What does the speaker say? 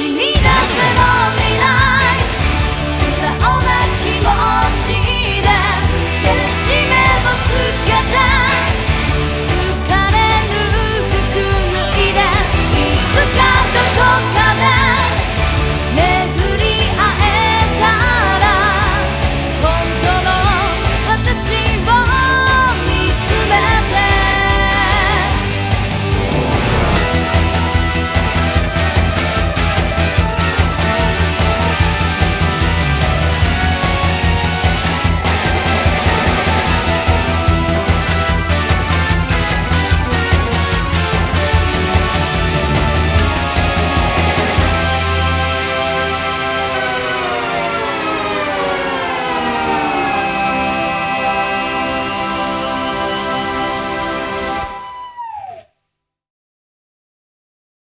以你的快乐为伴